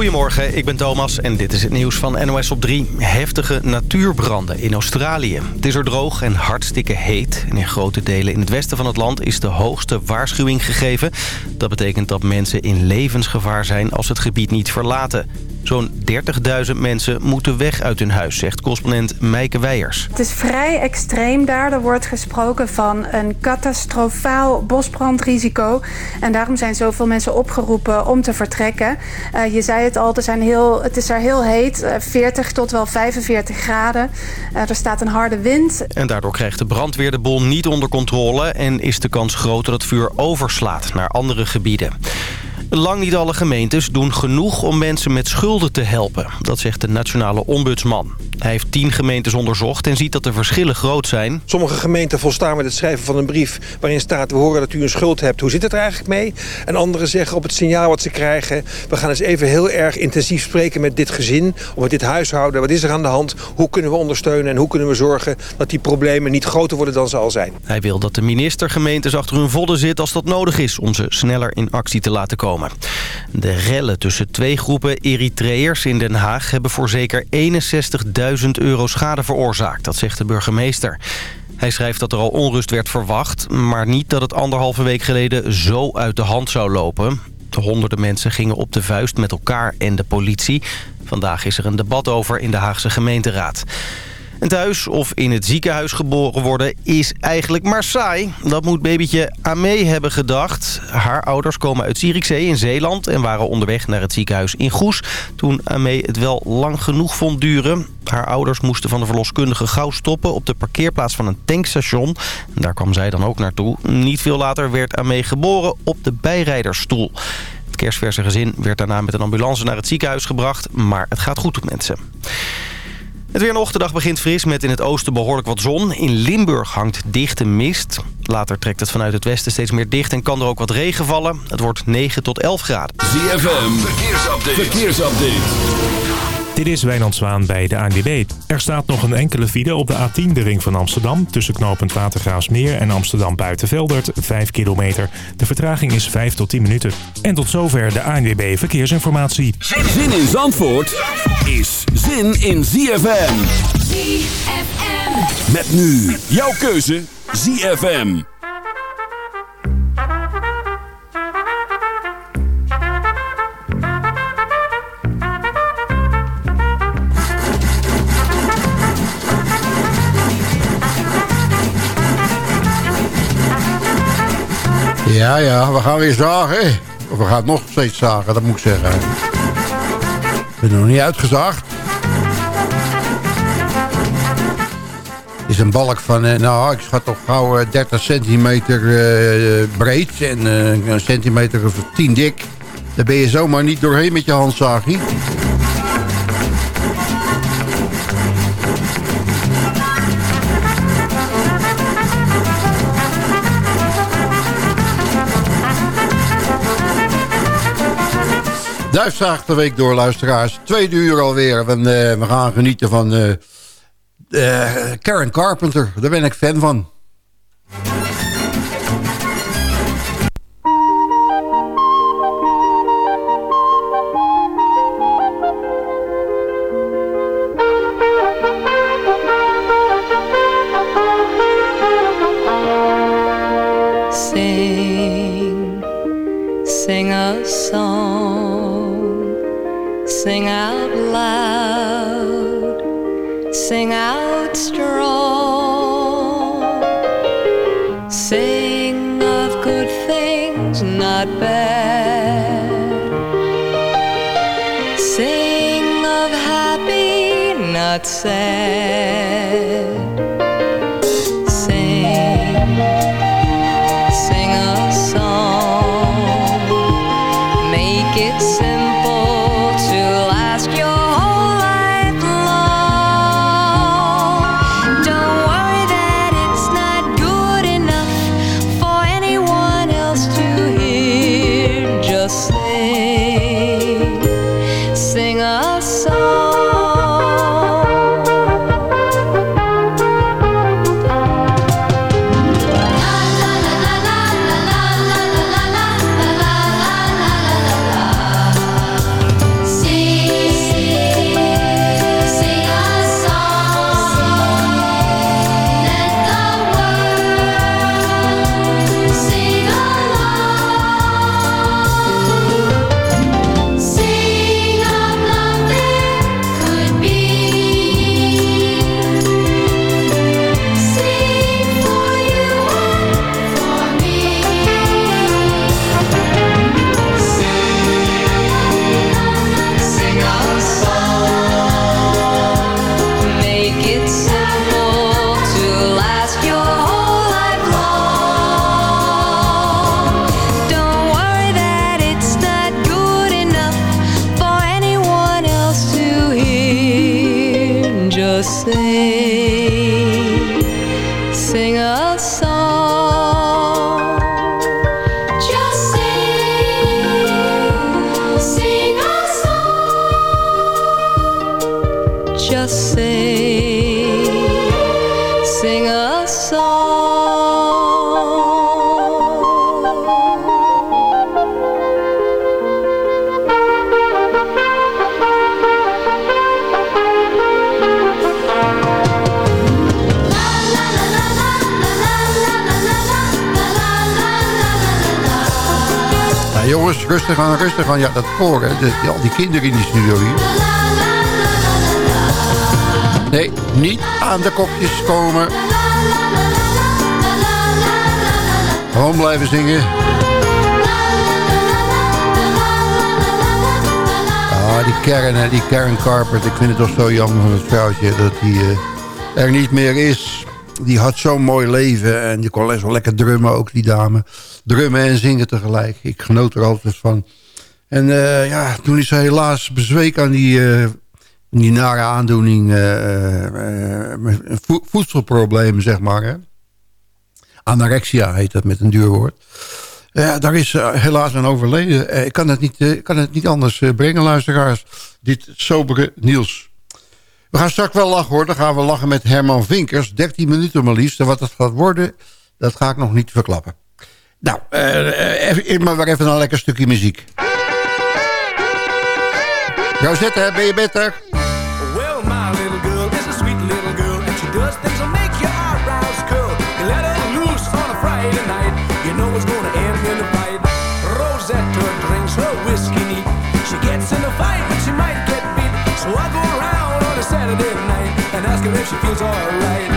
Goedemorgen, ik ben Thomas en dit is het nieuws van NOS op 3. Heftige natuurbranden in Australië. Het is er droog en hartstikke heet. En in grote delen in het westen van het land is de hoogste waarschuwing gegeven. Dat betekent dat mensen in levensgevaar zijn als het gebied niet verlaten. Zo'n 30.000 mensen moeten weg uit hun huis, zegt correspondent Meike Weijers. Het is vrij extreem daar. Er wordt gesproken van een catastrofaal bosbrandrisico. En daarom zijn zoveel mensen opgeroepen om te vertrekken. Uh, je zei het al, er zijn heel, het is daar heel heet. Uh, 40 tot wel 45 graden. Uh, er staat een harde wind. En daardoor krijgt de brandweer de bol niet onder controle... en is de kans groter dat vuur overslaat naar andere gebieden. Lang niet alle gemeentes doen genoeg om mensen met schulden te helpen. Dat zegt de nationale ombudsman. Hij heeft tien gemeentes onderzocht en ziet dat de verschillen groot zijn. Sommige gemeenten volstaan met het schrijven van een brief... waarin staat, we horen dat u een schuld hebt. Hoe zit het er eigenlijk mee? En anderen zeggen op het signaal wat ze krijgen... we gaan eens even heel erg intensief spreken met dit gezin... of met dit huishouden. Wat is er aan de hand? Hoe kunnen we ondersteunen? En hoe kunnen we zorgen dat die problemen niet groter worden dan ze al zijn? Hij wil dat de minister gemeentes achter hun vodden zit als dat nodig is... om ze sneller in actie te laten komen. De rellen tussen twee groepen Eritreërs in Den Haag... hebben voor zeker 61.000 euro schade veroorzaakt, dat zegt de burgemeester. Hij schrijft dat er al onrust werd verwacht... maar niet dat het anderhalve week geleden zo uit de hand zou lopen. De honderden mensen gingen op de vuist met elkaar en de politie. Vandaag is er een debat over in de Haagse gemeenteraad. En thuis of in het ziekenhuis geboren worden is eigenlijk maar saai. Dat moet babytje Amee hebben gedacht. Haar ouders komen uit Zierikzee in Zeeland... en waren onderweg naar het ziekenhuis in Goes... toen Amee het wel lang genoeg vond duren. Haar ouders moesten van de verloskundige gauw stoppen... op de parkeerplaats van een tankstation. Daar kwam zij dan ook naartoe. Niet veel later werd Amee geboren op de bijrijdersstoel. Het kerstverse gezin werd daarna met een ambulance naar het ziekenhuis gebracht... maar het gaat goed met mensen. Het weer nog. De dag begint fris met in het oosten behoorlijk wat zon. In Limburg hangt dichte mist. Later trekt het vanuit het westen steeds meer dicht en kan er ook wat regen vallen. Het wordt 9 tot 11 graden. ZFM, verkeersupdate. verkeersupdate. Dit is Wijnand Zwaan bij de ANWB. Er staat nog een enkele file op de A10, de ring van Amsterdam... tussen knooppunt Watergraafsmeer en Amsterdam Buitenveldert, 5 kilometer. De vertraging is 5 tot 10 minuten. En tot zover de ANWB Verkeersinformatie. Zin in Zandvoort is zin in ZFM. ZFM. Met nu jouw keuze ZFM. Ja, ja, we gaan weer zagen. Of we gaan nog steeds zagen, dat moet ik zeggen. Ik ben nog niet uitgezaagd. Is een balk van, eh, nou, ik schat toch gauw 30 eh, centimeter uh, breed en een centimeter of 10 dik. Daar ben je zomaar niet doorheen met je handzaagje. Duifzaag de week door, luisteraars. Tweede uur alweer. We gaan genieten van uh, uh, Karen Carpenter. Daar ben ik fan van. Rustig aan, rustig aan. Ja, dat koor, al die kinderen in die studio hier. Nee, niet aan de kopjes komen. Gewoon blijven zingen. Ah, die Karen, die Karen. Ik vind het toch zo jammer van het vrouwtje dat die eh, er niet meer is. Die had zo'n mooi leven en die kon best wel lekker drummen ook, die dame. Drummen en zingen tegelijk. Ik genoot er altijd van. En eh, ja, toen is ze helaas bezweek aan die, eh, die nare aandoening. eh, eh, met vo- voedselproblemen, zeg maar. Hè? Anorexia heet dat met een duur woord. Ja, daar is helaas aan overleden. Ik kan het niet, kan het niet anders brengen, luisteraars. Dit sobere nieuws. We gaan straks wel lachen hoor. Dan gaan we lachen met Herman Vinkers. 13 minuten maar liefst. En wat dat gaat worden, dat ga ik nog niet verklappen. Nou, eh, eh, even, maar even een lekker stukje muziek. Rosette, ben je beter? Well, my little girl is a sweet little girl, and she does things that make your eyebrows curl. You let her loose on a Friday night, you know it's gonna end in a fight. Rosetta drinks her whiskey neat. She gets in a fight, but she might get beat. So I go around on a Saturday night and ask her if she feels alright.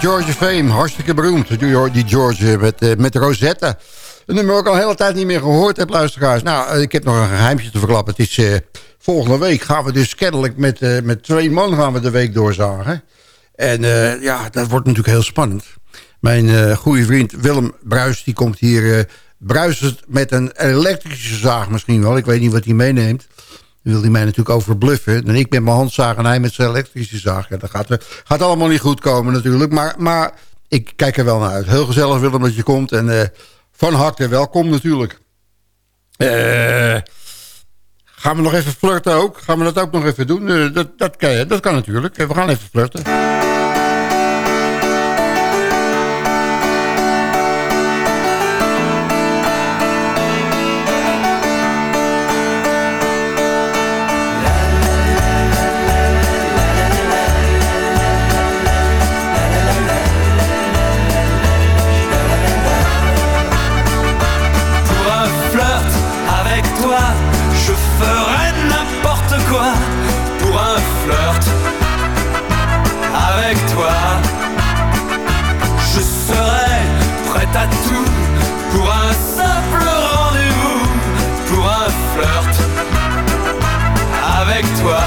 George Fame, hartstikke beroemd. Die George met, eh, met Rosetta. Een nummer ook al een hele tijd niet meer gehoord heb, luisteraars. Nou, eh, ik heb nog een geheimtje te verklappen. Het is eh, volgende week gaan we dus kennelijk met, met twee man gaan we de week doorzagen. En ja, dat wordt natuurlijk heel spannend. Mijn goede vriend Willem Bruis, die komt hier bruisend met een elektrische zaag misschien wel. Ik weet niet wat hij meeneemt. Wil hij mij natuurlijk overbluffen. En ik met mijn handzaag en hij met zijn elektrische zaag. Ja, dat gaat, gaat allemaal niet goed komen natuurlijk. Maar, maar ik kijk er wel naar uit. Heel gezellig Willem dat je komt. En eh, van harte welkom natuurlijk. Eh, gaan we nog even flirten ook? Gaan we dat ook nog even doen? Eh, dat, dat, kan, dat kan natuurlijk. We gaan even flirten. Un avec toi, je serai prête à tout. Pour un simple rendez-vous, flirt avec toi.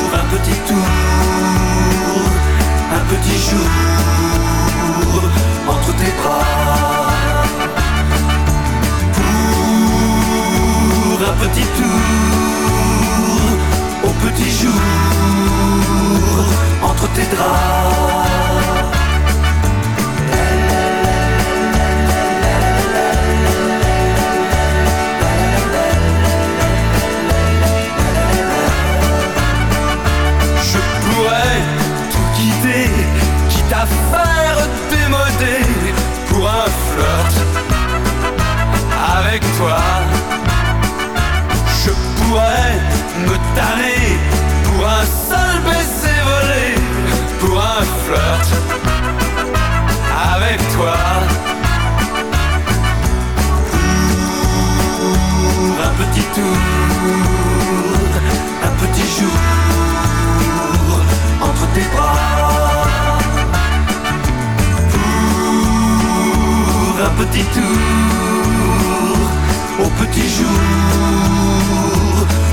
Pour un petit tour, un petit jour entre tes draps. Je pourrais tout quitter, quitte à faire démoder pour un flirt avec toi. Je pourrais me tanner un seul baiser volé, pour un flirt avec toi. Pour un petit tour, un petit jour entre tes bras. Pour un petit tour, au petit jour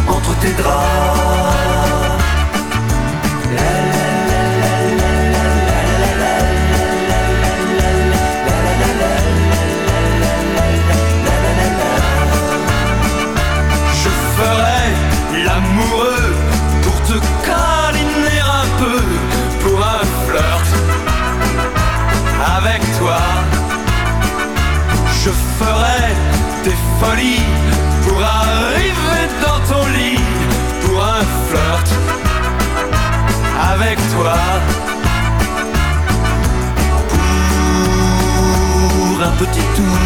entre tes draps. Ferai des folies pour arriver dans ton lit pour un flirt avec toi. Pour un petit tour,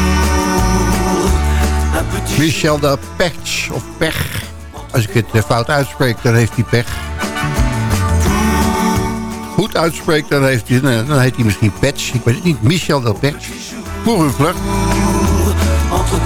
un petit Michel de Pech, of Pech. Als ik het eh, fout uitspreek, dan heeft hij pech. Goed uitspreekt, dan, heeft hij, eh, dan heet hij misschien Patch. Ik weet het niet. Michel de Pech. Voor een vlucht. Entre.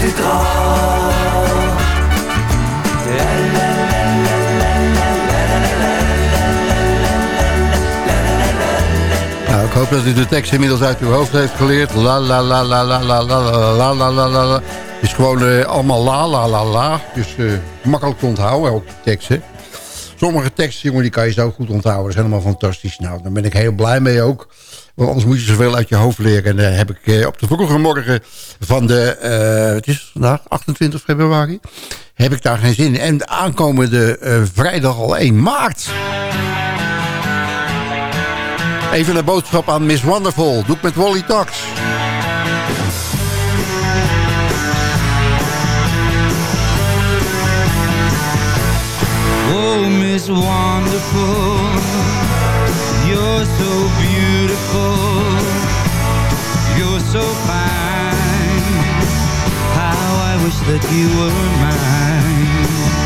Nou, ik hoop dat u de tekst inmiddels uit uw hoofd heeft geleerd. La la la la la la la la la la la is gewoon eh, allemaal la la la la. Dus eh, makkelijk te onthouden, ook de teksten. Sommige teksten, jongen, die kan je zo goed onthouden. Dat is helemaal fantastisch. Nou, daar ben ik heel blij mee ook. Want anders moet je zoveel uit je hoofd leren. En daar heb ik eh, op de vroege morgen van de... eh, het is vandaag 28 februari. Heb ik daar geen zin in. En de aankomende eh, vrijdag al 1 maart... Even een boodschap aan Miss Wonderful. Doe ik met Wally Talks. Oh, Miss Wonderful, you're so beautiful, so fine. How I wish that you were mine.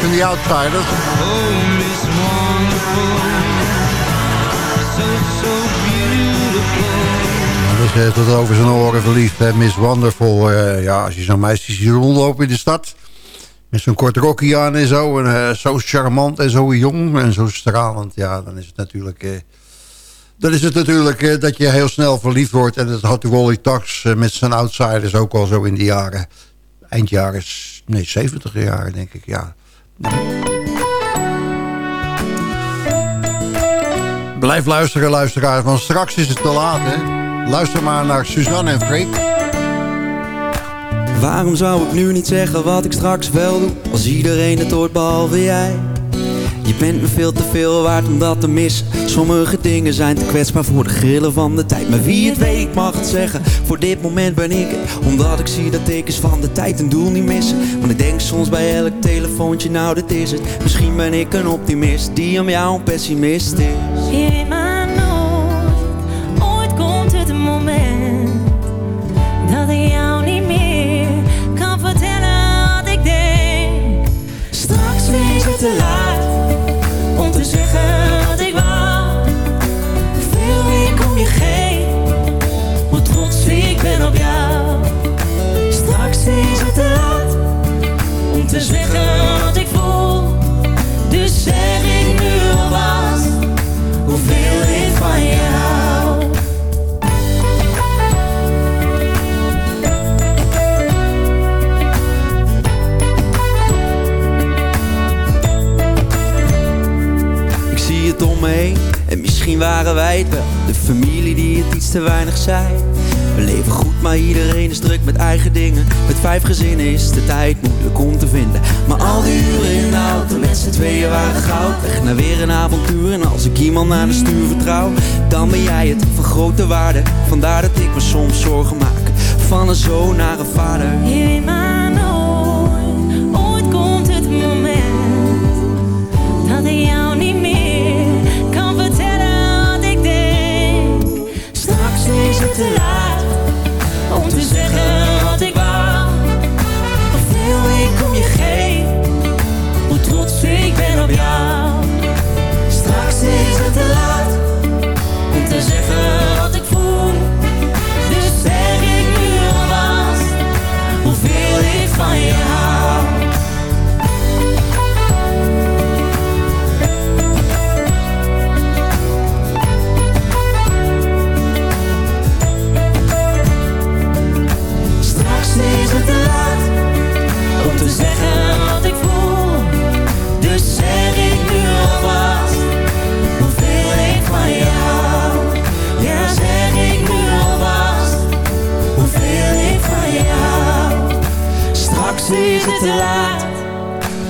Van The Outsiders. Oh, Miss Wonderful, so, so beautiful. Tot over zijn oren verliefd. Miss Wonderful. eh, ja, als je zo'n meisje ziet rondlopen in de stad... met zo'n kort rokje aan en zo... en eh, zo charmant en zo jong en zo stralend... ja, dan is het natuurlijk... eh, dan is het natuurlijk dat je heel snel verliefd wordt... en dat had Wally Tax met zijn Outsiders ook al zo in de jaren... eind jaren... nee, 70 jaren denk ik, ja. Blijf luisteren, luisteraars, want straks is het te laat, hè. Luister maar naar Suzanne en Freek. Waarom zou ik nu niet zeggen wat ik straks wel doe Als iedereen het hoort behalve jij Je bent me veel te veel waard om dat te missen. Sommige dingen zijn te kwetsbaar voor de grillen van de tijd. Maar wie het weet mag het zeggen Voor dit moment ben ik het. Omdat ik zie dat ik eens van de tijd een doel niet missen. Want ik denk soms bij elk telefoontje Nou dit is het. Misschien ben ik een optimist Die om jou een pessimist is zeggen wat ik wou. Hoeveel ik om je geef, hoe trots ik ben op jou. Straks is het te laat om te zeggen wat ik me en misschien waren wij het wel. De familie die het iets te weinig zei. We leven goed, maar iedereen is druk met eigen dingen. Met vijf gezinnen is de tijd moeilijk om te vinden. Maar al die uren in de auto met z'n tweeën waren goud. Weg naar weer een avontuur. En als ik iemand naar de stuur vertrouw Dan ben jij het van grote waarde. Vandaar dat ik me soms zorgen maak. Van een zoon naar een vader jou. Straks is het te laat om te zeggen wat ik voel. Dus zeg ik nu alvast hoeveel ik van je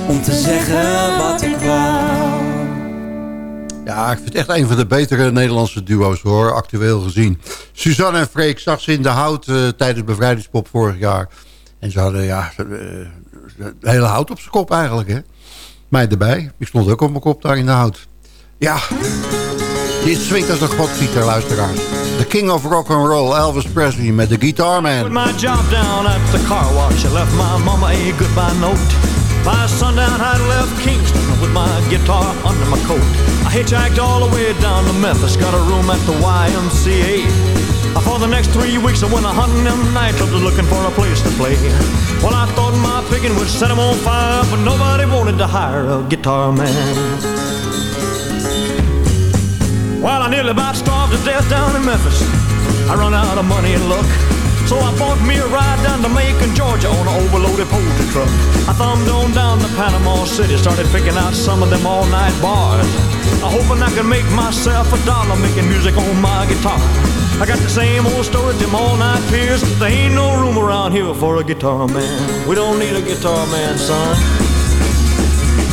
Om te zeggen wat ik wou Ja, ik vind het echt een van de betere Nederlandse duo's hoor, actueel gezien. Suzanne en Freek zag ze in de hout eh, tijdens Bevrijdingspop vorig jaar. En ze hadden ja, eh, het hele hout op zijn kop eigenlijk hè. Mij erbij. Ik stond ook op mijn kop daar in de hout. Ja, dit swingt als een godgieter luisteraars. The King of Rock and Roll, Elvis Presley met de Guitar Quit Man. my job down at the car wash. I left my mama a goodbye note. By sundown, I left Kingston with my guitar under my coat. I hitchhiked all the way down to Memphis, got a room at the YMCA. For the next three weeks, I went a hunting them nightclubs looking for a place to play. Well, I thought my picking would set 'em on fire, but nobody wanted to hire a guitar man. Well, I nearly about starved to death down in Memphis. I run out of money and luck. So I bought me a ride down to Macon, Georgia on an overloaded poultry truck. I thumbed on down to Panama City, started picking out some of them all-night bars. I hoping I could make myself a dollar making music on my guitar. I got the same old story, them all-night peers. There ain't no room around here for a guitar man. We don't need a guitar man, son.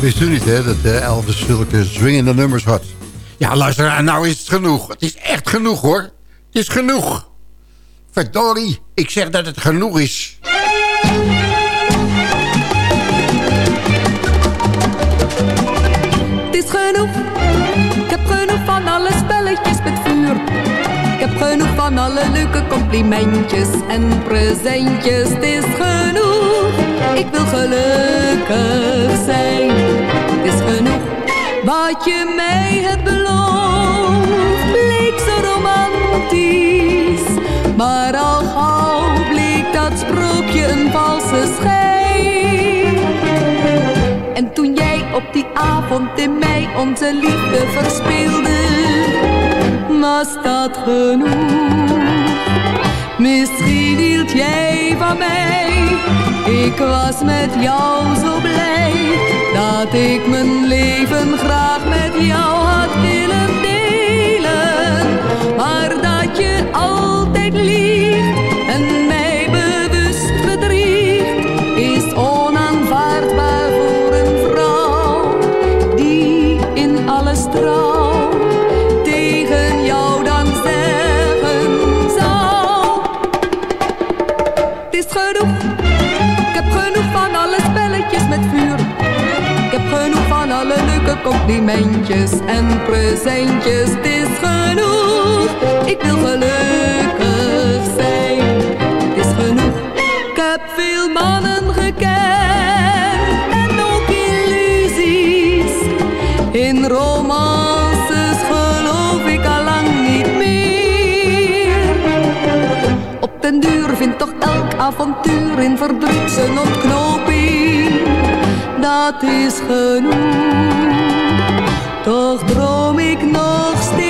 Ja, wist u niet hè, dat eh, Elvis zulke zwingende nummers had. Ja, luister, nou is het genoeg. Het is echt genoeg hoor. Het is genoeg. Verdorie, ik zeg dat het genoeg is. Leuke complimentjes en presentjes. Het is genoeg. Ik wil gelukkig zijn. Het is genoeg wat je mij hebt beloofd. Bleek zo romantisch. Maar al gauw bleek dat sprookje een valse schijn. En toen jij op die avond in mij onze liefde verspeelde, was dat genoeg. Misschien hield jij van mij, ik was met jou zo blij, dat ik mijn leven graag met jou had willen delen. Maar dat je altijd complimentjes en presentjes. Het is genoeg, ik wil gelukkig zijn. Het is genoeg, ik heb veel mannen gekend en ook illusies. In romances geloof ik al lang niet meer. Op den duur vindt toch elk avontuur in verdriet zijn ontknoping. Dat is genoeg. Toch droom ik nog steeds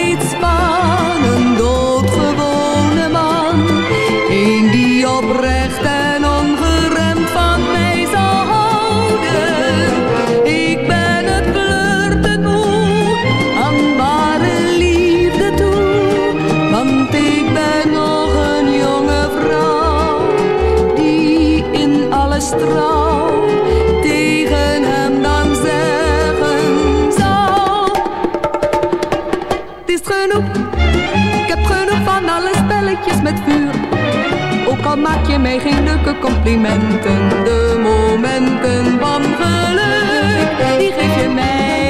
Ook al maak je mij geen leuke complimenten, de momenten van geluk, die geef je mij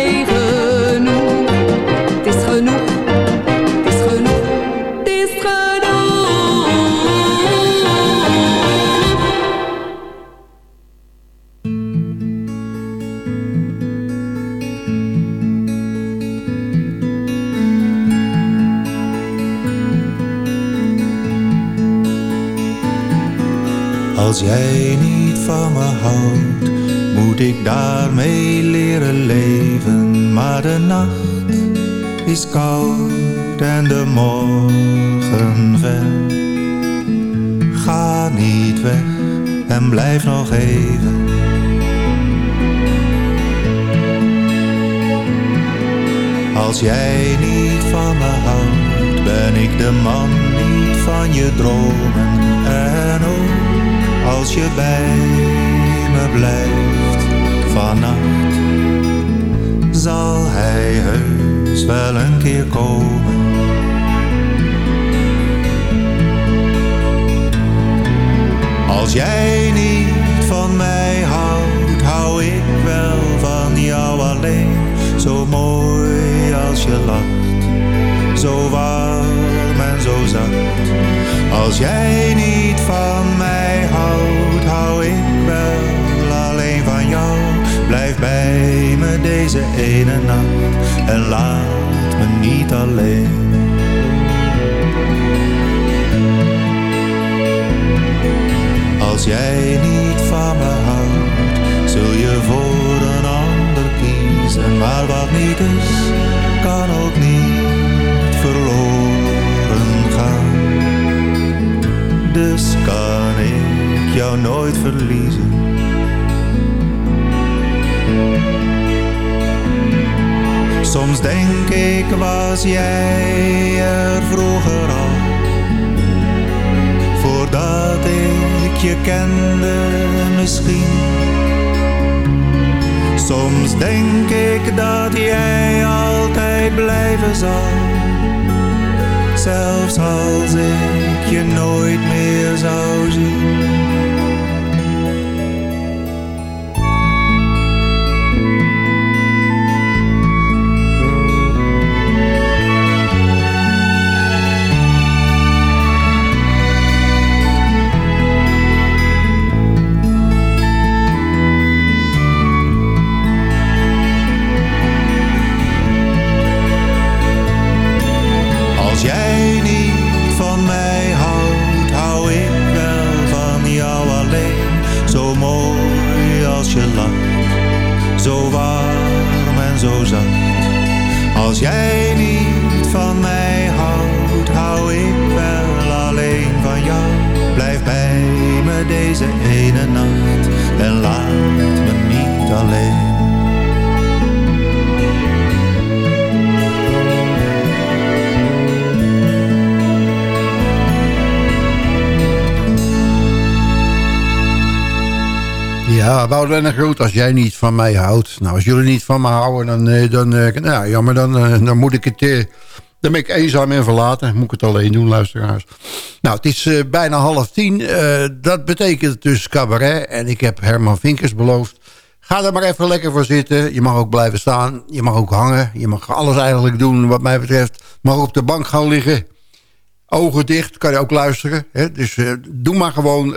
Als jij niet van me houdt, moet ik daarmee leren leven. Maar de nacht is koud en de morgen ver. Ga niet weg en blijf nog even. Als jij niet van me houdt, ben ik de man niet van je dromen als je bij me blijft vannacht. Zal hij heus wel een keer komen. Als jij niet van mij houdt, hou ik wel van jou alleen. Zo mooi als je lacht, zo warm en zo zacht als jij niet van mij houdt, hou ik wel alleen van jou. Blijf bij me deze ene nacht en laat me niet alleen. Als jij niet van me houdt, zul je voor een ander kiezen. Maar wat niet is, kan ook niet Dus kan ik jou nooit verliezen. Soms denk ik, was jij er vroeger al? Voordat ik je kende misschien. Soms denk ik dat jij altijd blijven zal. Zelfs als ik je nooit meer zou zien. Wout en Groot, als jij niet van mij houdt. Nou, als jullie niet van me houden, dan, eh, dan eh, nou, jammer, dan, eh, dan moet ik het... dan ben ik eenzaam en verlaten. Moet ik het alleen doen, luisteraars. Nou, het is bijna half tien. Dat betekent dus cabaret. En ik heb Herman Vinkers beloofd. Ga er maar even lekker voor zitten. Je mag ook blijven staan. Je mag ook hangen. Je mag alles eigenlijk doen wat mij betreft. Mag op de bank gaan liggen. Ogen dicht, kan je ook luisteren. Hè? Dus doe maar gewoon,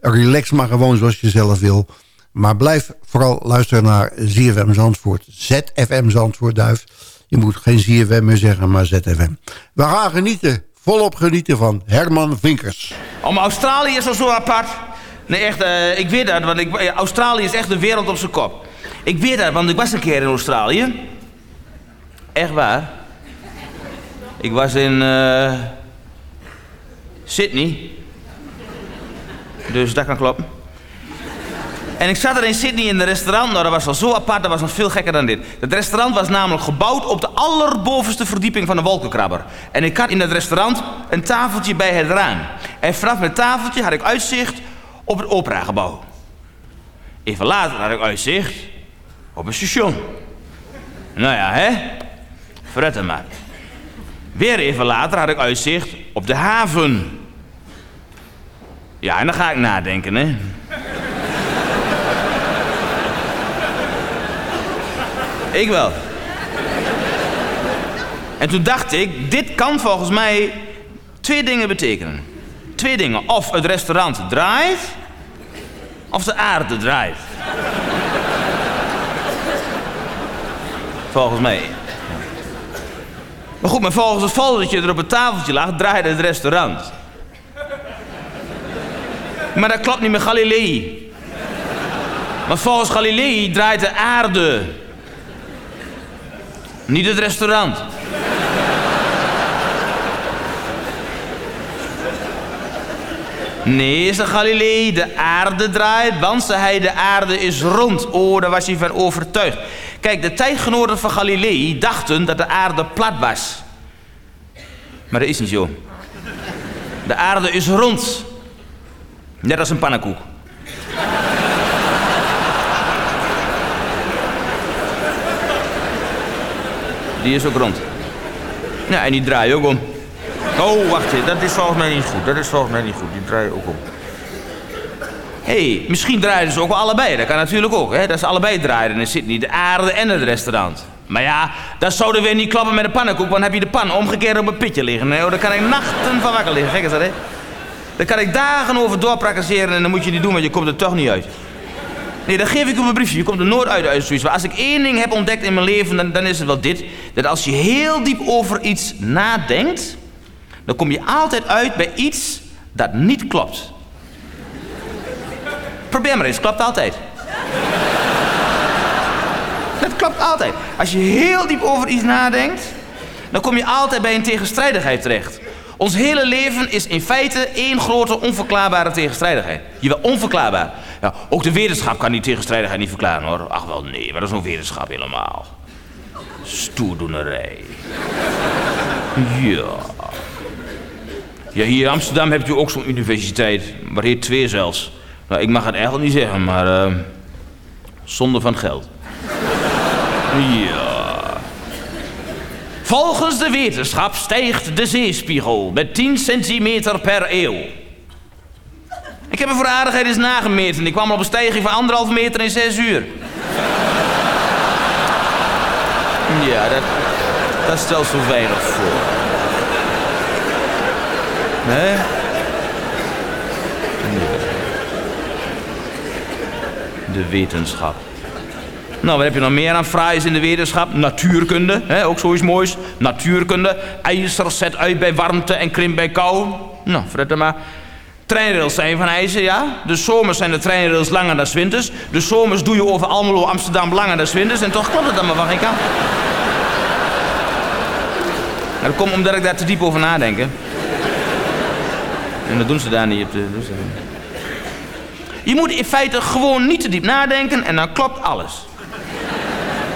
relax maar gewoon zoals je zelf wil. Maar blijf vooral luisteren naar ZFM Zandvoort. ZFM Zandvoort, Duif. Je moet geen ZFM meer zeggen, maar ZFM. We gaan genieten, volop genieten van Herman Vinkers. Maar Australië is al zo apart. Nee, echt, eh, ik weet dat, want ik, eh, Australië is echt de wereld op zijn kop. Ik weet dat, want ik was een keer in Australië. Echt waar. Ik was in eh, Sydney. Dus dat kan kloppen. En ik zat er in Sydney in een restaurant. Nou, dat was wel zo apart, dat was nog veel gekker dan dit. Het restaurant was namelijk gebouwd op de allerbovenste verdieping van een wolkenkrabber. En ik had in dat restaurant een tafeltje bij het raam. En vanaf mijn tafeltje had ik uitzicht op het operagebouw. Even later had ik uitzicht op een station. Nou ja, hè? Fret maar. Weer even later had ik uitzicht op de haven. Ja, en dan ga ik nadenken, hè? Ik wel. En toen dacht ik, dit kan volgens mij twee dingen betekenen. Twee dingen. Of het restaurant draait, of de aarde draait. volgens mij. Maar goed, maar volgens het foldertje er op het tafeltje lag, draaide het restaurant. Maar dat klopt niet met Galilei. Want volgens Galilei draait de aarde. Niet het restaurant. Nee, is de Galilei, de aarde draait, want zei hij, de aarde is rond. Oh, daar was hij van overtuigd. Kijk, de tijdgenoten van Galilei dachten dat de aarde plat was. Maar dat is niet zo. De aarde is rond. Net als een pannenkoek. Die is ook rond. Ja, en die draait ook om. Oh, wacht even. Dat is volgens mij niet goed. Dat is volgens mij niet goed. Die draaien ook om. Hé, hey, misschien draaien ze ook wel allebei. Dat kan natuurlijk ook. Hè? Dat ze allebei draaien. En er zit niet de aarde en het restaurant. Maar ja, dat zou er weer niet klappen met de pannenkoek, want dan heb je de pan omgekeerd op een pitje liggen. Nee, hoor, daar kan ik nachten van wakker liggen. Gek is dat, hè? Daar kan ik dagen over doorprakkerseren en dan moet je niet doen, want je komt er toch niet uit. Nee, dan geef ik u een briefje. Je komt er nooit uit uit zoiets. Maar als ik één ding heb ontdekt in mijn leven, dan, dan is het wel dit. Dat als je heel diep over iets nadenkt, dan kom je altijd uit bij iets dat niet klopt. Probeer maar eens, klopt altijd. Dat klopt altijd. Als je heel diep over iets nadenkt, dan kom je altijd bij een tegenstrijdigheid terecht. Ons hele leven is in feite één grote onverklaarbare tegenstrijdigheid. Jawel, onverklaarbaar. Ja, ook de wetenschap kan die tegenstrijdigheid niet verklaren hoor. Ach wel nee, maar dat is nog wetenschap helemaal. Stoerdoenerij. Ja. Ja, hier in Amsterdam heb je ook zo'n universiteit. Maar heet twee zelfs. Nou, ik mag het eigenlijk niet zeggen, maar... eh zonde van geld. Ja. Volgens de wetenschap stijgt de zeespiegel met 10 centimeter per eeuw. Ik heb er voor aardigheid eens nagemeten. Ik kwam op een stijging van anderhalf meter in zes uur. Ja, dat, dat stelt zo weinig voor. De wetenschap. Nou, wat heb je nog meer aan fraais in de wetenschap? Natuurkunde, hè, ook zoiets moois. Natuurkunde. IJzer zet uit bij warmte en krimpt bij kou. Nou, dan maar. Treinrails zijn van ijzer, ja. De zomers zijn de treinrails langer dan winters. De zomers doe je over Almelo, Amsterdam langer dan winters. En toch klopt het dan maar van geen kant. Nou, dat komt omdat ik daar te diep over nadenk. En dat doen ze daar niet. op de-. Je moet in feite gewoon niet te diep nadenken en dan klopt alles.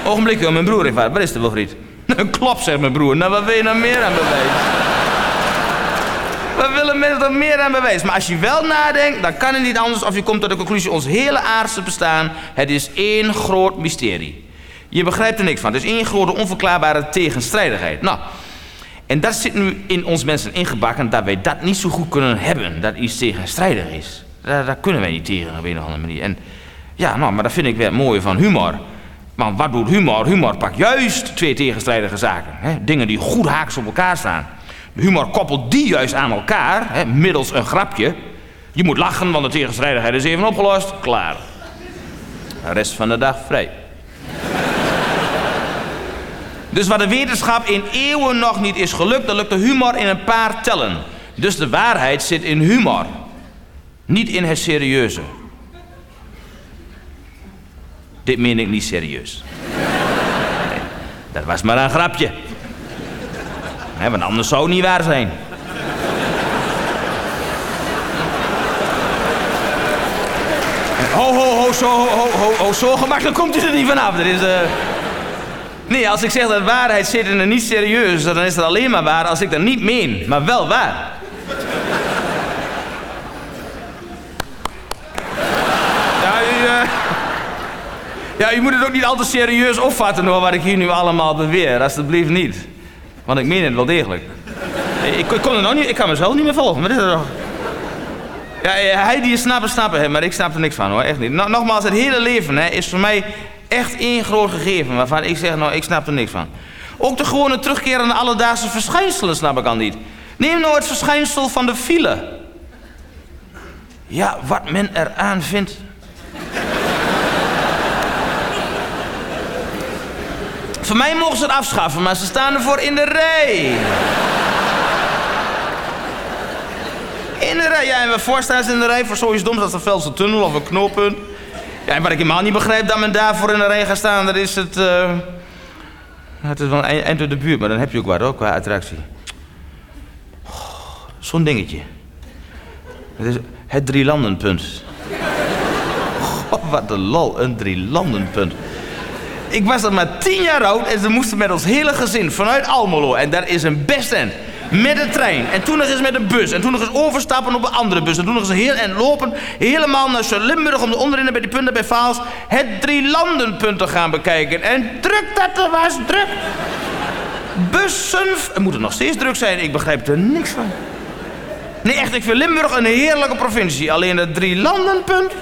Ogenblikje, mijn broer heeft waar. Wat is er, Wilfried? klopt, zegt mijn broer. Nou, wat wil je nou meer aan bewijs? Wat willen mensen er meer aan bewijs? Maar als je wel nadenkt, dan kan het niet anders of je komt tot de conclusie... ons hele aardse bestaan, het is één groot mysterie. Je begrijpt er niks van. Het is één grote onverklaarbare tegenstrijdigheid. Nou, en dat zit nu in ons mensen ingebakken... dat wij dat niet zo goed kunnen hebben, dat iets tegenstrijdig is. Daar, kunnen wij niet tegen op een of andere manier. En ja, nou, maar dat vind ik weer het mooie van humor. Maar wat doet humor? Humor pakt juist twee tegenstrijdige zaken. Hè? Dingen die goed haaks op elkaar staan. Humor koppelt die juist aan elkaar, hè, middels een grapje. Je moet lachen, want de tegenstrijdigheid is even opgelost. Klaar. De rest van de dag vrij. Dus wat de wetenschap in eeuwen nog niet is gelukt, dan lukt de humor in een paar tellen. Dus de waarheid zit in humor. Niet in het serieuze. Dit meen ik niet serieus. Dat was maar een grapje. Hè, want anders zou het niet waar zijn. Ho, ho, ho, zo, ho, ho, ho, zo gemakkelijk komt u er niet vanaf. Dat is, eh, Nee, als ik zeg dat waarheid zit in een niet serieus, dan is het alleen maar waar als ik dat niet meen, maar wel waar. Ja, u, eh, ja, u moet het ook niet al te serieus opvatten hoor, wat ik hier nu allemaal beweer. Alsjeblieft niet. Want ik meen het wel degelijk. Ik, ik kon het nog niet, ik kan mezelf niet meer volgen. Wat is toch? Ja, hij die het snappen, snappen, maar ik snap er niks van hoor, echt niet. No- nogmaals, het hele leven hè, is voor mij echt één groot gegeven waarvan ik zeg, nou, ik snap er niks van. Ook de gewone terugkerende alledaagse verschijnselen snap ik al niet. Neem nou het verschijnsel van de file. Ja, wat men eraan vindt. Voor mij mogen ze het afschaffen, maar ze staan ervoor in de rij. In de rij, ja, en waarvoor staan ze in de rij? Voor zoiets doms als de Velse Tunnel of een knooppunt. Ja, wat ik helemaal niet begrijp dat men daarvoor in de rij gaat staan, dat is het... eh, het is wel een eind door de buurt, maar dan heb je ook wat ook qua attractie. Oh, Zo'n dingetje. Het is het drielandenpunt. God, wat een lol, een drielandenpunt. Ik was dan maar tien jaar oud en ze moesten met ons hele gezin vanuit Almelo. En daar is een best end. Met de trein. En toen nog eens met de bus. En toen nog eens overstappen op een andere bus. En toen nog eens heel en lopen. Helemaal naar Zuid-Limburg om de onderin bij die punten bij Vaals. Het drielandenpunt te gaan bekijken. En druk dat er was, druk. Bussen. Het moet er nog steeds druk zijn. Ik begrijp er niks van. Nee, echt, ik vind Limburg een heerlijke provincie. Alleen het drielandenpunt.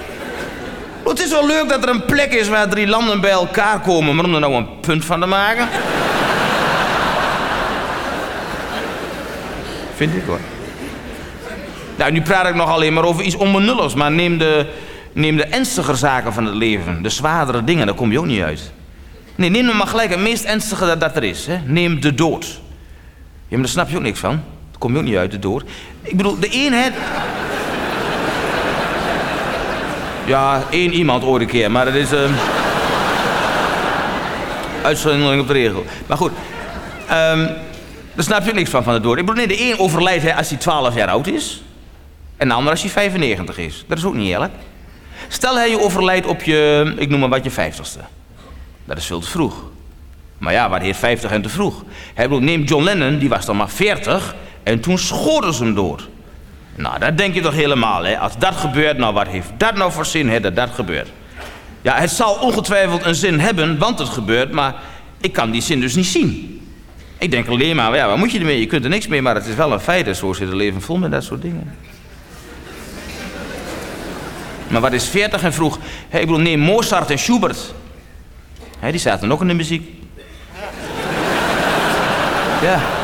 Het is wel leuk dat er een plek is waar drie landen bij elkaar komen, maar om er nou een punt van te maken. Vind ik hoor. Nou, nu praat ik nog alleen maar over iets onbenulligs, maar neem de, neem de ernstiger zaken van het leven, de zwaardere dingen, daar kom je ook niet uit. Nee, neem nou maar gelijk het meest ernstige dat, dat er is. Hè? Neem de dood. Ja, maar daar snap je ook niks van. Daar kom je ook niet uit, de dood. Ik bedoel, de eenheid... Ja, één iemand ooit een keer, maar dat is... ehm Uitzondering op de regel. Maar goed, ehm daar snap je niks van, van de dood. Ik bedoel, nee, de een overlijdt hè, als hij 12 jaar oud is. En de ander als hij 95 is. Dat is ook niet eerlijk. Stel hij je overlijdt op je, ik noem maar wat, je 50ste. Dat is veel te vroeg. Maar ja, wat heet 50 en te vroeg? Hij bedoelt, neem John Lennon, die was dan maar 40 en toen schoten ze hem dood. Nou, dat denk je toch helemaal, hè? Als dat gebeurt, nou, wat heeft dat nou voor zin, hè, dat dat gebeurt? Ja, het zal ongetwijfeld een zin hebben, want het gebeurt, maar ik kan die zin dus niet zien. Ik denk alleen maar, ja, wat moet je ermee? Je kunt er niks mee, maar het is wel een feit. En zo zit het leven vol met dat soort dingen. Maar wat is 40 en vroeg? Hé, ik bedoel, neem Mozart en Schubert. Hé, die zaten ook in de muziek. Ja.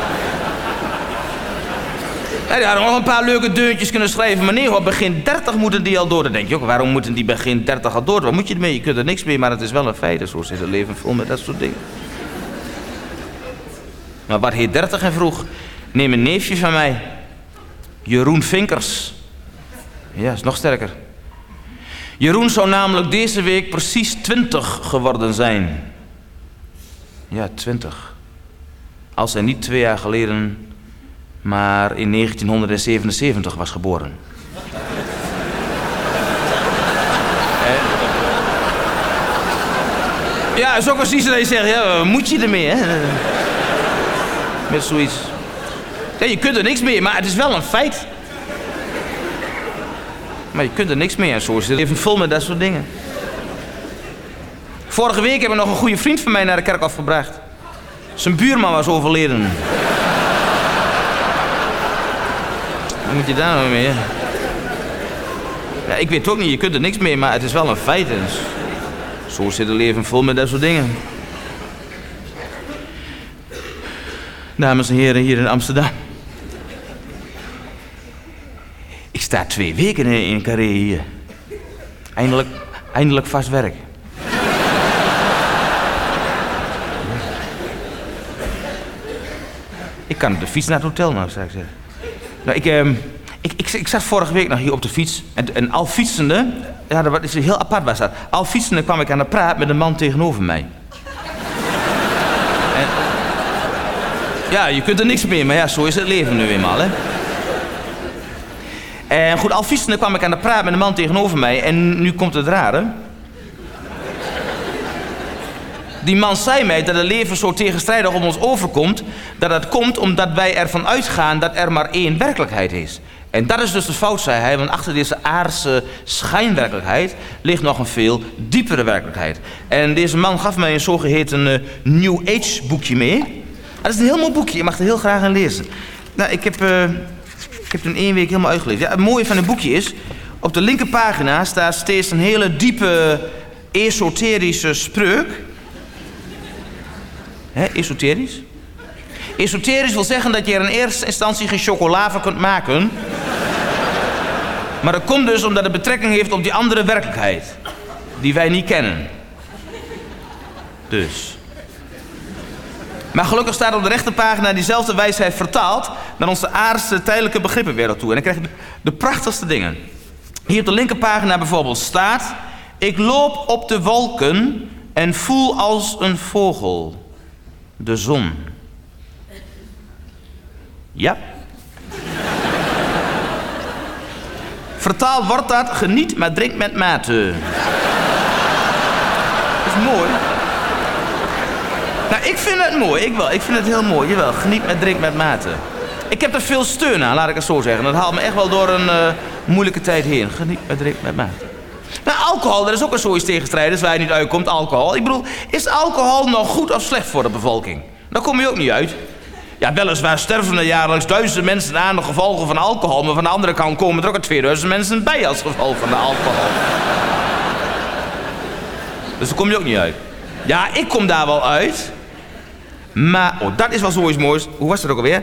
Die hadden nog een paar leuke deuntjes kunnen schrijven. Maar nee, op begin 30 moeten die al door. Dan denk je ook, waarom moeten die begin 30 al door? Wat moet je ermee? Je kunt er niks mee, maar het is wel een feit. Zo zit het leven vol met dat soort dingen. Maar wat heet 30 en vroeg? Neem een neefje van mij. Jeroen Vinkers. Ja, is nog sterker. Jeroen zou namelijk deze week precies 20 geworden zijn. Ja, 20. Als hij niet twee jaar geleden, maar in 1977 was geboren. Ja, ook precies dat je zegt, ja, moet je ermee, hè? Met zoiets. Ja, je kunt er niks mee, maar het is wel een feit. Maar je kunt er niks mee en zo het even vol met dat soort dingen. Vorige week hebben we nog een goede vriend van mij naar de kerk afgebracht. Zijn buurman was overleden. Moet je daar nou mee? Ja, ik weet het ook niet, je kunt er niks mee, maar het is wel een feit. En zo zit het leven vol met dat soort dingen. Dames en heren, hier in Amsterdam. Ik sta twee weken in, Carré hier. Eindelijk, eindelijk vast werk. Ik kan de fiets naar het hotel nou, ik zeggen. Nou, ik, ehm, ik, ik, ik zat vorige week nog hier op de fiets. En, en al fietsende, ja, dat is heel apart was dat. Al fietsende kwam ik aan de praat met een man tegenover mij. En, ja, je kunt er niks mee, maar ja, zo is het leven nu eenmaal, hè. En goed, al fietsende kwam ik aan de praat met een man tegenover mij. En nu komt het rare. Die man zei mij dat het leven zo tegenstrijdig op ons overkomt. Dat het komt omdat wij ervan uitgaan dat er maar één werkelijkheid is. En dat is dus de fout, zei hij, want achter deze aardse schijnwerkelijkheid ligt nog een veel diepere werkelijkheid. En deze man gaf mij een zogeheten eh, New Age boekje mee. Dat is een heel mooi boekje, je mag er heel graag aan lezen. Nou, ik heb, eh, ik heb het in één week helemaal uitgelezen. Ja, het mooie van het boekje is, op de linkerpagina staat steeds een hele diepe esoterische spreuk. Hè, esoterisch? Esoterisch wil zeggen dat je er in eerste instantie geen chocola van kunt maken. Maar dat komt dus omdat het betrekking heeft op die andere werkelijkheid. Die wij niet kennen. Dus. Maar gelukkig staat op de rechterpagina diezelfde wijsheid vertaald naar onze aardse tijdelijke begrippenwereld toe. En dan krijg je de prachtigste dingen. Hier op de linkerpagina bijvoorbeeld staat: Ik loop op de wolken en voel als een vogel de zon. Ja. Vertaald wordt dat: geniet, maar drink met mate. Dat is mooi. Nou, ik vind het mooi. Ik wel. Ik vind het heel mooi. Jawel, geniet met drink met mate. Ik heb er veel steun aan, laat ik het zo zeggen. Dat haalt me echt wel door een eh, moeilijke tijd heen. Geniet met drink met mate. Nou, alcohol, dat is ook een zoiets tegenstrijders waar je niet uitkomt. Alcohol. Ik bedoel, is alcohol nog goed of slecht voor de bevolking? Daar kom je ook niet uit. Ja, weliswaar sterven er jaarlijks duizenden mensen aan de gevolgen van alcohol. Maar van de andere kant komen er ook 2000 mensen bij als gevolg van de alcohol. Dus daar kom je ook niet uit. Ja, ik kom daar wel uit. Maar, oh, dat is wel zoiets moois. Hoe was dat ook alweer?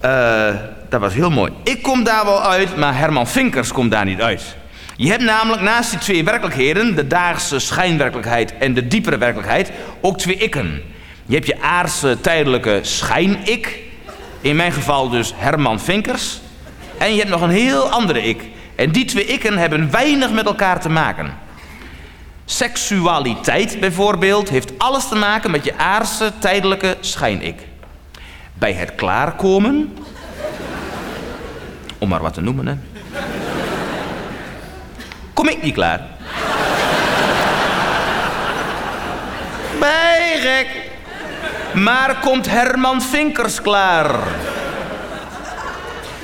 Eh, dat was heel mooi. Ik kom daar wel uit, maar Herman Vinkers komt daar niet uit. Je hebt namelijk naast die twee werkelijkheden, de daags schijnwerkelijkheid en de diepere werkelijkheid, ook twee ikken. Je hebt je aardse tijdelijke schijn-ik, in mijn geval dus Herman Vinkers. En je hebt nog een heel andere ik. En die twee ikken hebben weinig met elkaar te maken. Seksualiteit bijvoorbeeld heeft alles te maken met je aardse tijdelijke schijn-ik. Bij het klaarkomen, om maar wat te noemen, hè, kom ik niet klaar. Bij gek. Maar komt Herman Vinkers klaar?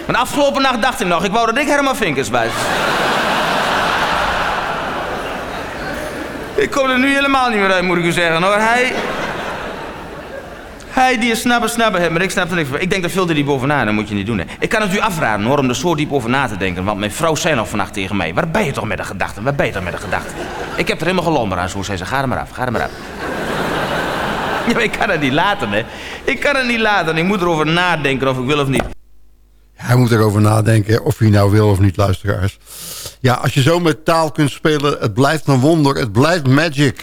Want afgelopen nacht dacht ik nog, ik wou dat ik Herman Vinkers was. Ik kom er nu helemaal niet meer uit, moet ik u zeggen hoor. Hij. Hij die een snappen snappen heeft, maar ik snap er niks van. Ik denk dat veel er diep over na, dat moet je niet doen. Hè. Ik kan het u afraden hoor, om er zo diep over na te denken. Want mijn vrouw zei nog vannacht tegen mij: Waar ben je toch met de gedachten? Waar ben je toch met de gedachten? Ik heb er helemaal gelommer aan, zo zei ze: Ga er maar af, ga er maar af. Ja, maar ik kan het niet laten, hè. Ik kan het niet laten. Ik moet erover nadenken of ik wil of niet. Hij moet erover nadenken of hij nou wil of niet, luisteraars. Ja, als je zo met taal kunt spelen, het blijft een wonder. Het blijft magic.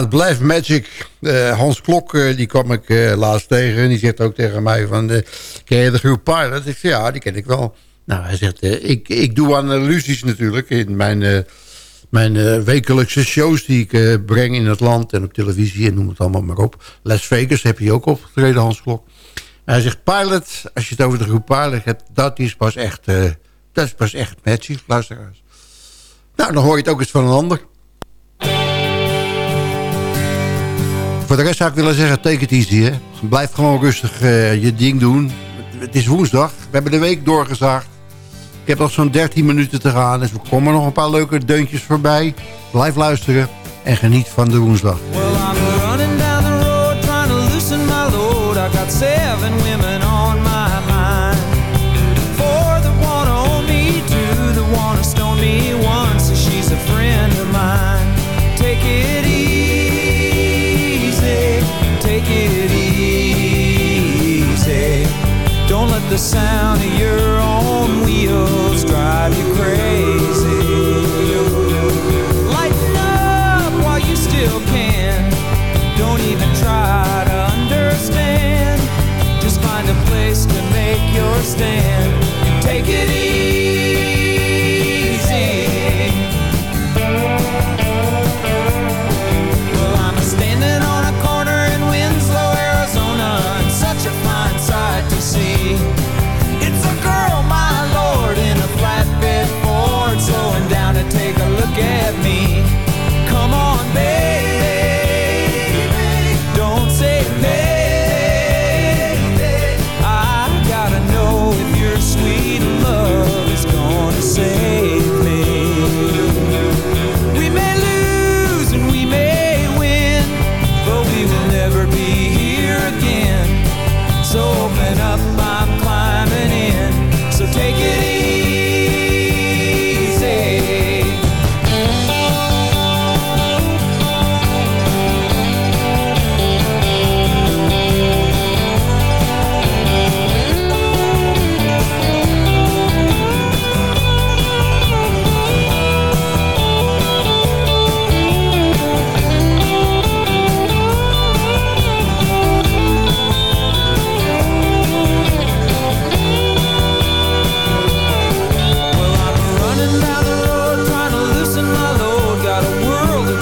Het blijft magic. Eh, Hans Klok, eh, die kwam ik eh, laatst tegen. En die zegt ook tegen mij van... ken je de groep Pilot? Ik zeg, ja, die ken ik wel. Nou, hij zegt, ik, ik doe analyses natuurlijk... in mijn, mijn wekelijkse shows die ik breng in het land... en op televisie en noem het allemaal maar op. Las Vegas heb je ook opgetreden, Hans Klok. Hij zegt, Pilot, als je het over de groep Pilot hebt... dat is pas echt, dat is pas echt magic, luisteraars. Nou, dan hoor je het ook eens van een ander. Voor de rest zou ik willen zeggen, take it easy. Hè? Blijf gewoon rustig eh, je ding doen. Het is woensdag. We hebben de week doorgezaagd. Ik heb nog zo'n 13 minuten te gaan. Dus er komen nog een paar leuke deuntjes voorbij. Blijf luisteren en geniet van de woensdag.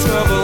samba.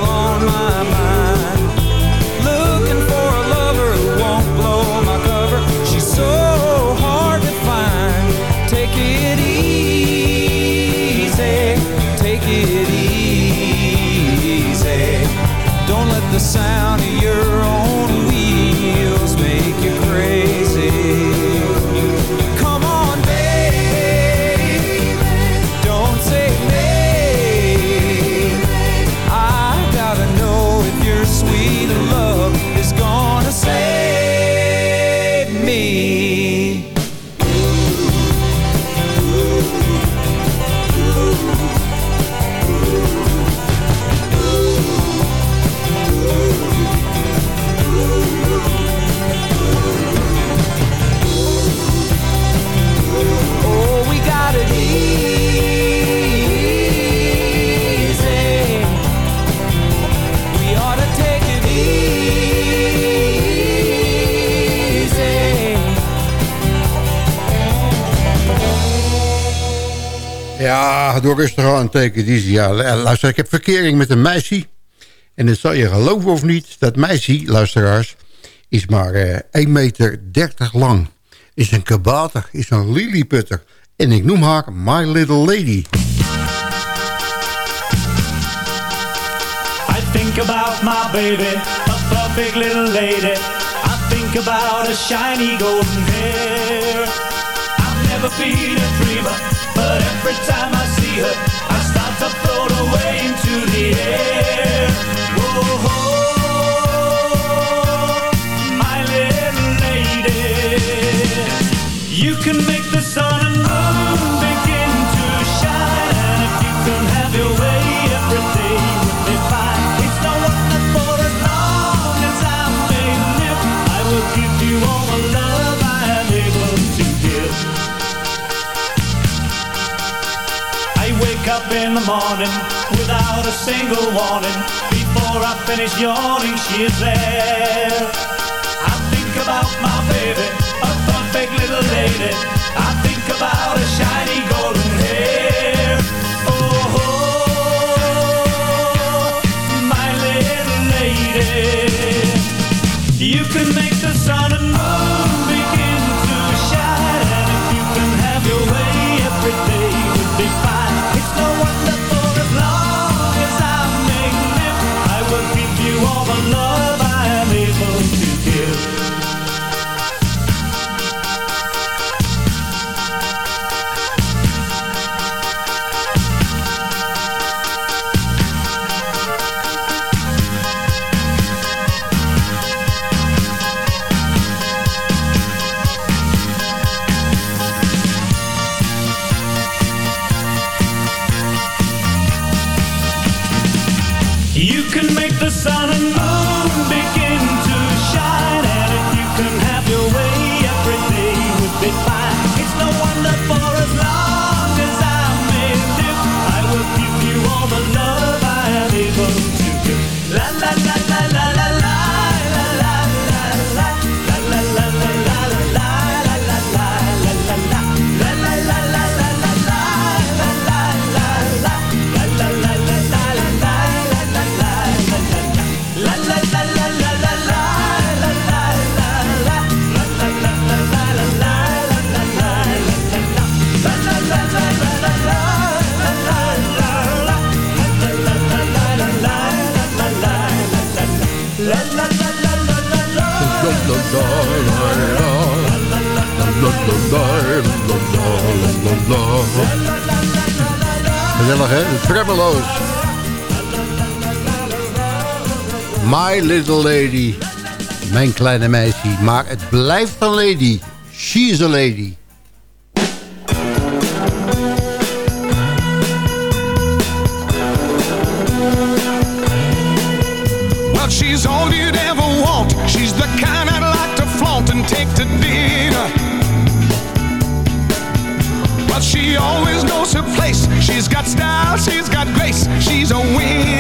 Door rustig aan teken die Ja, luister, ik heb verkering met een meisje. En dat zal je geloven of niet. Dat meisje, luisteraars, is maar eh 1,30 meter lang. Is een kabouter, is een lilliputter. En ik noem haar My Little Lady. I think about my baby, a perfect little lady. I think about her shiny golden hair. I've never been a dreamer, but every time I see I start to float away into the air. Whoa, my little lady. You can make the sun morning without a single warning. Before I finish yawning, she is there. I think about my baby, a perfect little lady. I think about her My Little Lady. Mijn kleine meisje, maar het blijft een lady. She's a lady. Well, she's all you'd ever want. She's the kind I'd like to flaunt and take to dinner. But she always knows her place. She's got style, she's got grace. She's a winner.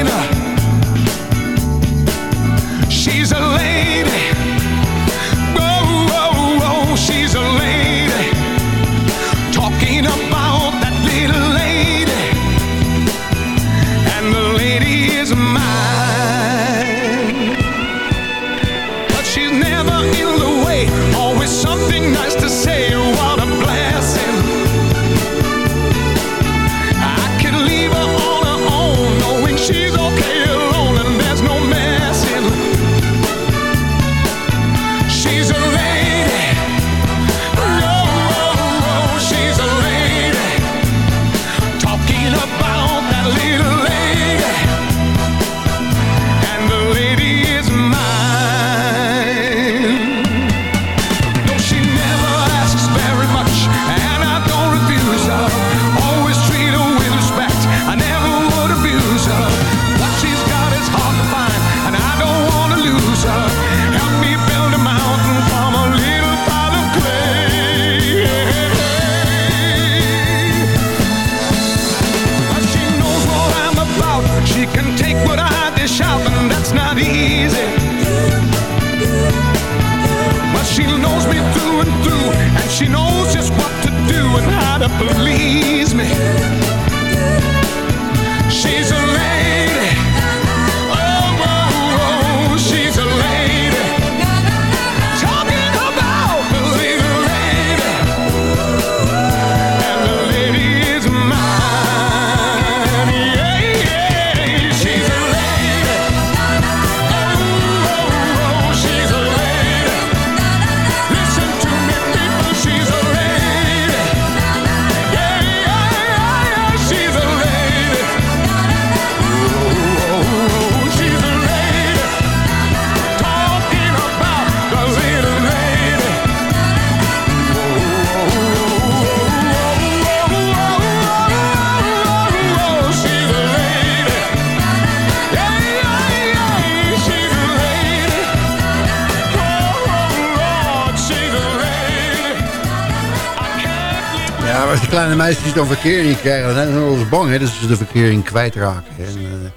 je dan verkering krijgen. dan zijn ze wel bang hè, dat ze de verkering kwijtraken. En,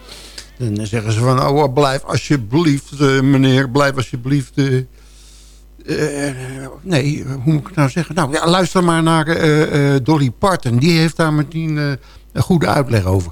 eh, dan zeggen ze van, oh, blijf alsjeblieft, eh, meneer, blijf alsjeblieft... Eh, nee, hoe moet ik het nou zeggen? Nou, ja, luister maar naar Dolly Parton. Die heeft daar meteen een goede uitleg over.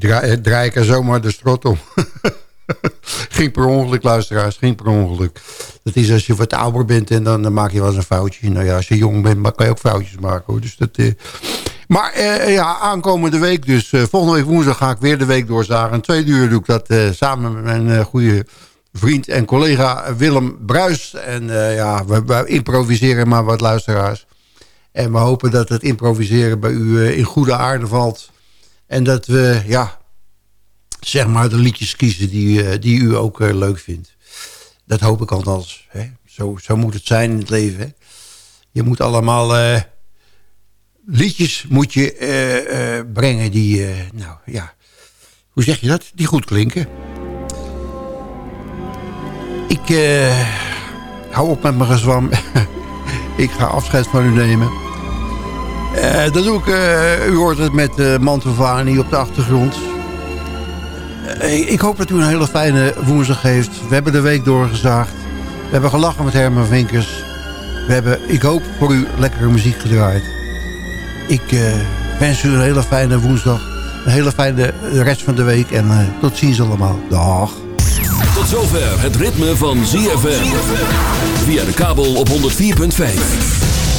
draai, draai ik er zomaar de strot om. ging per ongeluk, luisteraars, ging per ongeluk. Dat is als je wat ouder bent en dan, dan maak je wel eens een foutje. Nou ja, als je jong bent, kan je ook foutjes maken. Dus dat, eh. Maar eh, ja, aankomende week dus. eh, volgende week woensdag ga ik weer de week doorzagen. En twee uur doe ik dat eh, samen met mijn eh, goede vriend en collega Willem Bruis. En eh, ja, we, improviseren maar wat luisteraars. En we hopen dat het improviseren bij u eh, in goede aarde valt. En dat we, ja, zeg maar de liedjes kiezen die, eh, die u ook eh, leuk vindt. Dat hoop ik althans. Hè? Zo, zo moet het zijn in het leven. Hè? Je moet allemaal eh, liedjes moet je, brengen die, nou ja, hoe zeg je dat? Die goed klinken. Ik hou op met mijn gezwam. ik ga afscheid van u nemen. Eh, dat doe ik, eh, u hoort het met uh, Mantovani op de achtergrond. Ik hoop dat u een hele fijne woensdag heeft. We hebben de week doorgezaagd. We hebben gelachen met Herman Vinkers. We hebben, ik hoop, voor u lekkere muziek gedraaid. Ik wens u een hele fijne woensdag. Een hele fijne rest van de week. En tot ziens allemaal. Dag. Tot zover het ritme van ZFM. Via de kabel op 104.5.